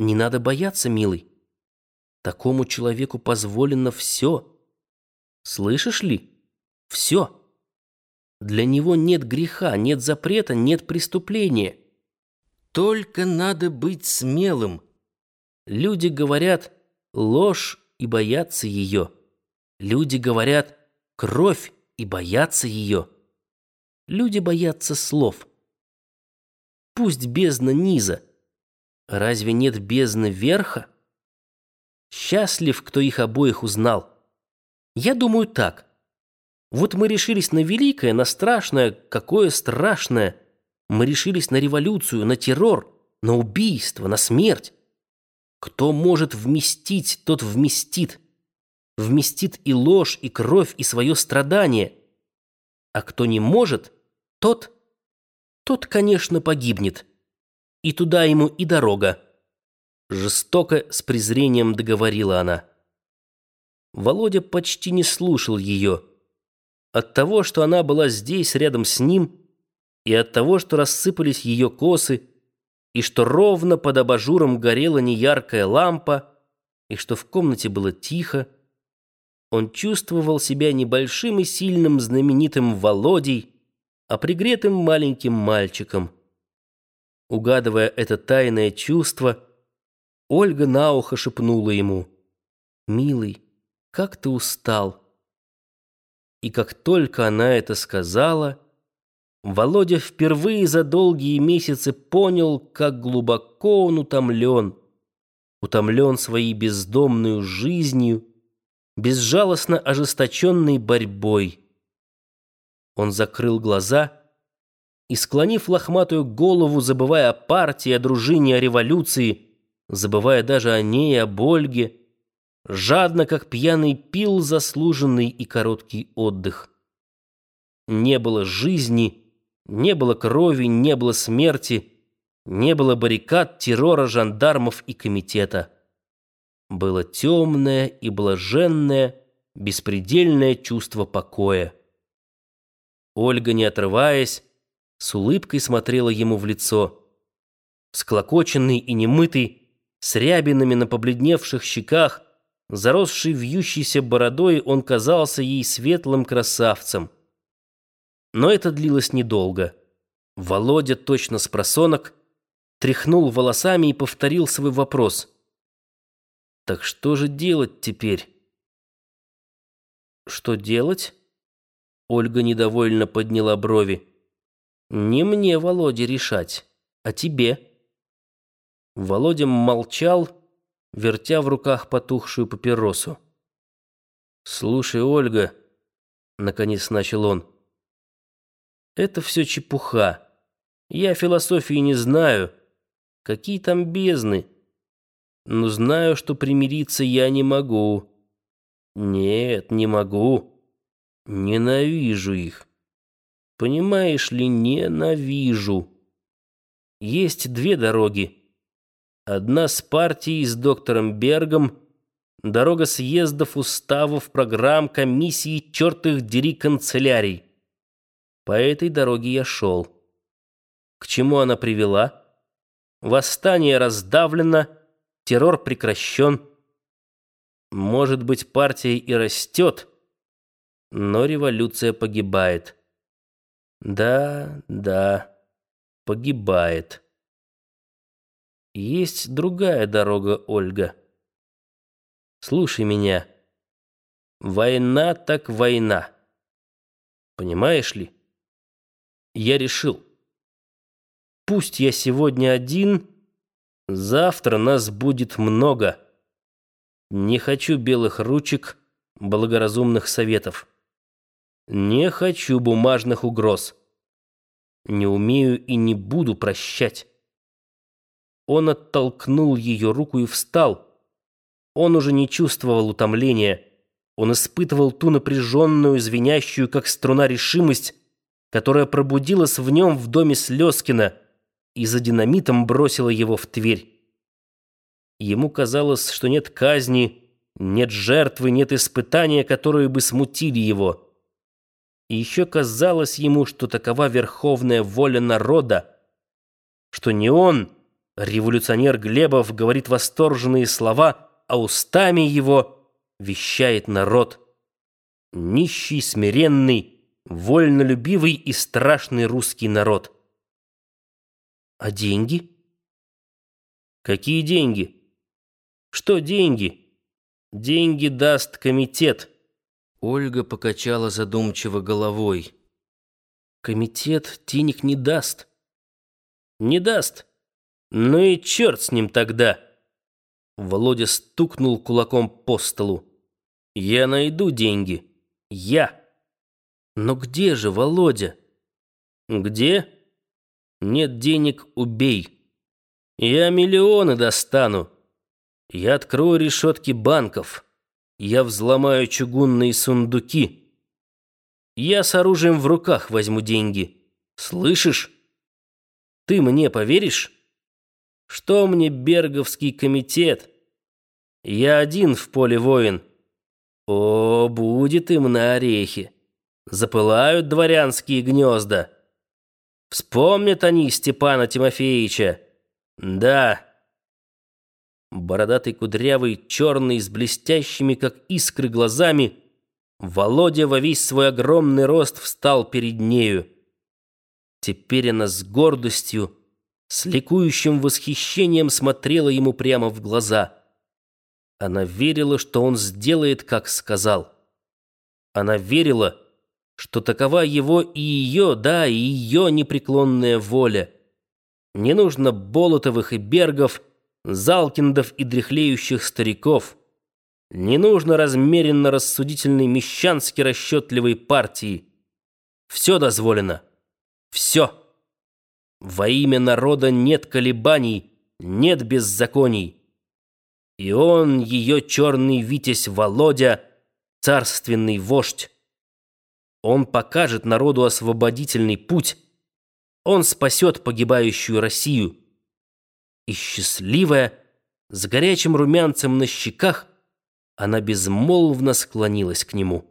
Не надо бояться, милый. Такому человеку позволено все. Слышишь ли? Все. Для него нет греха, нет запрета, нет преступления. Только надо быть смелым. Люди говорят ложь и боятся ее. Люди говорят кровь и боятся ее. Люди боятся слов. Пусть бездна низа. Разве нет бездны верха? Счастлив, кто их обоих узнал. Я думаю так. Вот мы решились на великое, на страшное, какое страшное. Мы решились на революцию, на террор, на убийство, на смерть. Кто может вместить, тот вместит. Вместит и ложь, и кровь, и свое страдание. А кто не может, тот, тот, конечно, погибнет. И туда ему и дорога. Жестоко, с презрением договорила она. Володя почти не слушал ее. От того, что она была здесь, рядом с ним, и от того, что рассыпались ее косы, и что ровно под абажуром горела неяркая лампа, и что в комнате было тихо, он чувствовал себя небольшим и сильным знаменитым Володей, а пригретым маленьким мальчиком. Угадывая это тайное чувство, Ольга на ухо шепнула ему, «Милый, как ты устал!» И как только она это сказала, Володя впервые за долгие месяцы понял, как глубоко он утомлен. Утомлен своей бездомной жизнью, безжалостно ожесточенной борьбой. Он закрыл глаза и, склонив лохматую голову, забывая о партии, о дружине, о революции, забывая даже о ней, о Ольге, жадно, как пьяный, пил заслуженный и короткий отдых. Не было жизни, не было крови, не было смерти, не было баррикад, террора, жандармов и комитета. Было темное и блаженное, беспредельное чувство покоя. Ольга, не отрываясь, с улыбкой смотрела ему в лицо. Склокоченный и немытый, с рябинами на побледневших щеках, Заросший вьющейся бородой, он казался ей светлым красавцем. Но это длилось недолго. Володя, точно с просонок, тряхнул волосами и повторил свой вопрос. «Так что же делать теперь?» «Что делать?» Ольга недовольно подняла брови. «Не мне, Володя, решать, а тебе». Володя молчал, вертя в руках потухшую папиросу. «Слушай, Ольга», — наконец начал он, — «это все чепуха. Я философии не знаю. Какие там бездны? Но знаю, что примириться я не могу. Нет, не могу. Ненавижу их. Понимаешь ли, ненавижу. Есть две дороги» Одна с партией, с доктором Бергом, дорога съездов, уставов, программ, комиссий, черт их дери, канцелярий. По этой дороге я шел. К чему она привела? Восстание раздавлено, террор прекращен. Может быть, партия и растет, но революция погибает. Да, да, погибает. Есть другая дорога, Ольга. Слушай меня. Война так война. Понимаешь ли? Я решил. Пусть я сегодня один, завтра нас будет много. Не хочу белых ручек, благоразумных советов. Не хочу бумажных угроз. Не умею и не буду прощать. Он оттолкнул ее руку и встал. Он уже не чувствовал утомления. Он испытывал ту напряженную, звенящую, как струна, решимость, которая пробудилась в нем в доме Слезкина и за динамитом бросила его в Тверь. Ему казалось, что нет казни, нет жертвы, нет испытания, которые бы смутили его. И еще казалось ему, что такова верховная воля народа, что не он, Революционер Глебов говорит восторженные слова, а устами его вещает народ. Нищий, смиренный, вольнолюбивый и страшный русский народ. А деньги? Какие деньги? Что деньги? Деньги даст комитет. Ольга покачала задумчиво головой. Комитет денег не даст. Не даст. Ну и черт с ним тогда. Володя стукнул кулаком по столу. Я найду деньги. Я. Но где же Володя? Где? Нет денег, убей. Я миллионы достану. Я открою решетки банков. Я взломаю чугунные сундуки. Я с оружием в руках возьму деньги. Слышишь? Ты мне поверишь? Что мне Берговский комитет? Я один в поле воин. О, будет им на орехи. Запылают дворянские гнезда. Вспомнят они Степана Тимофеевича. Да. Бородатый кудрявый, черный, с блестящими, как искры, глазами, Володя во весь свой огромный рост встал перед нею. Теперь она с гордостью, с ликующим восхищением смотрела ему прямо в глаза. Она верила, что он сделает, как сказал. Она верила, что такова его и ее, да, и ее непреклонная воля. Не нужно Болотовых и Бергов, Залкиндов и дряхлеющих стариков. Не нужно размеренно-рассудительной мещански расчетливой партии. Все дозволено. Все. Во имя народа нет колебаний, нет беззаконий. И он, ее черный витязь Володя, царственный вождь. Он покажет народу освободительный путь. Он спасет погибающую Россию. И счастливая, с горячим румянцем на щеках, она безмолвно склонилась к нему.